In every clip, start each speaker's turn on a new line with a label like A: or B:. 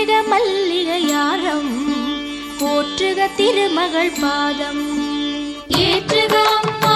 A: போற்றுக மல்லிகையாரம் போற்றுக திருமகள் பாதம். ஏற்றுக அம்மா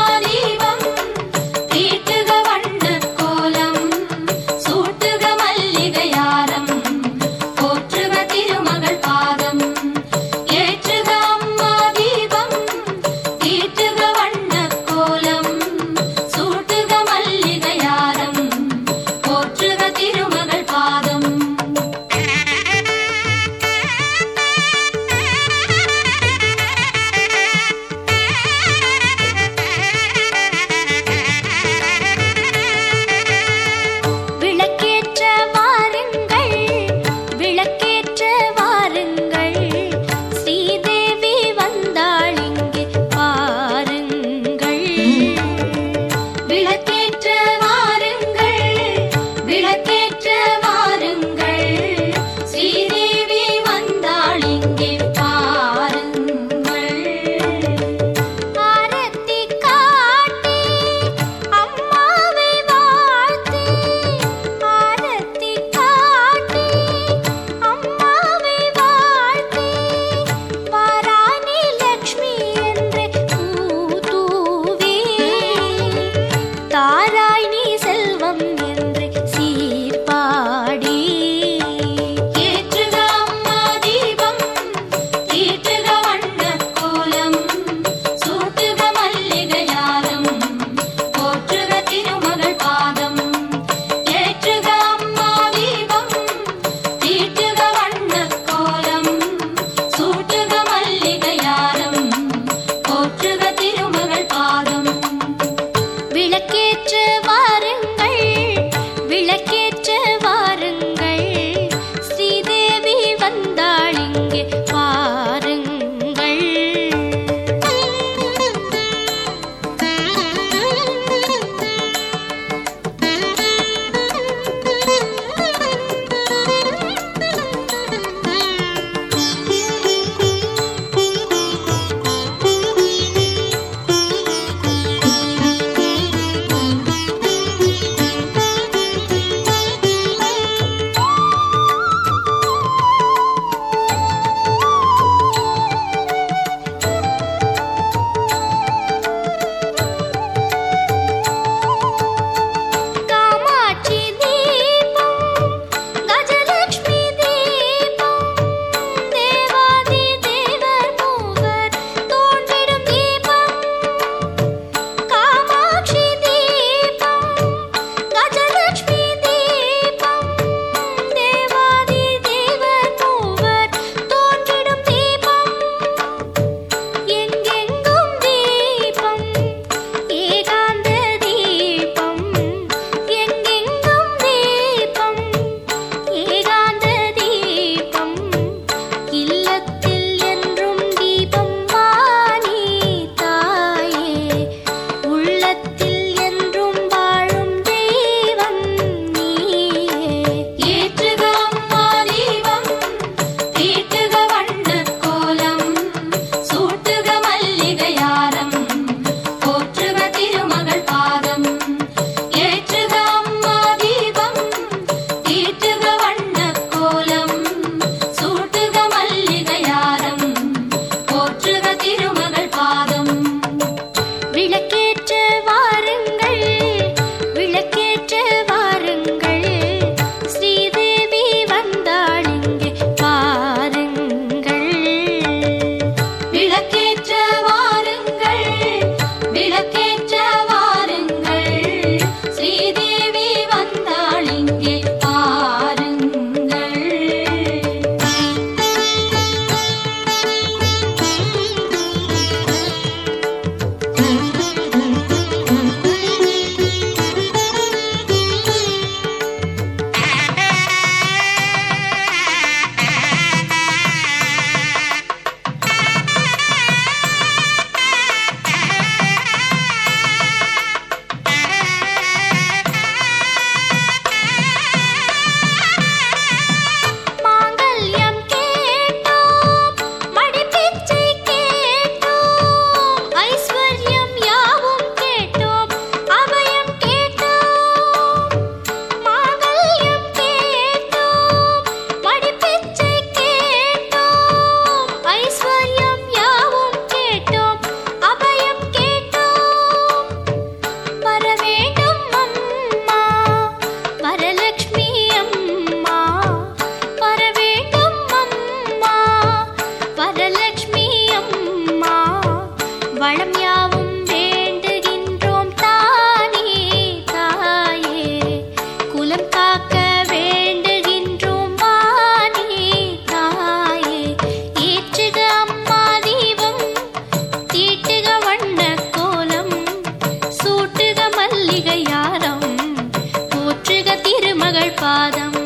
A: பாதம்.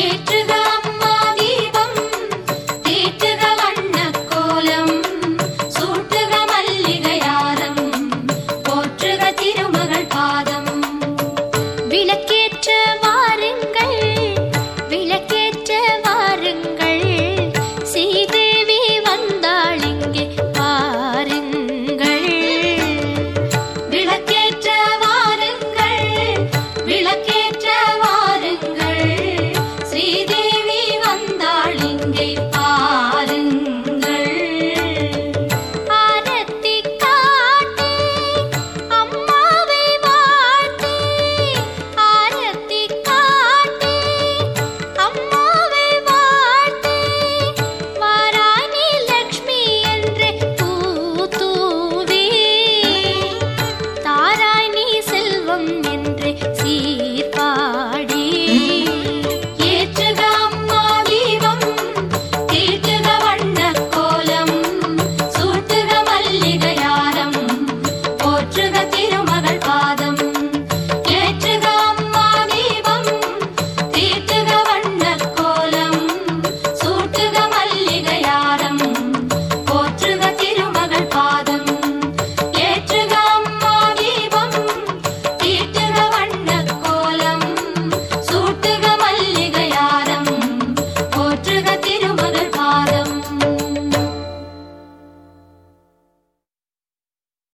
A: ஏற்றுக அம்மா தீபம் தீட்டுக வண்ண கோலம் சூட்டுக மல்லிகையாரம் போற்றுக திருமகள் பாதம். சொந்த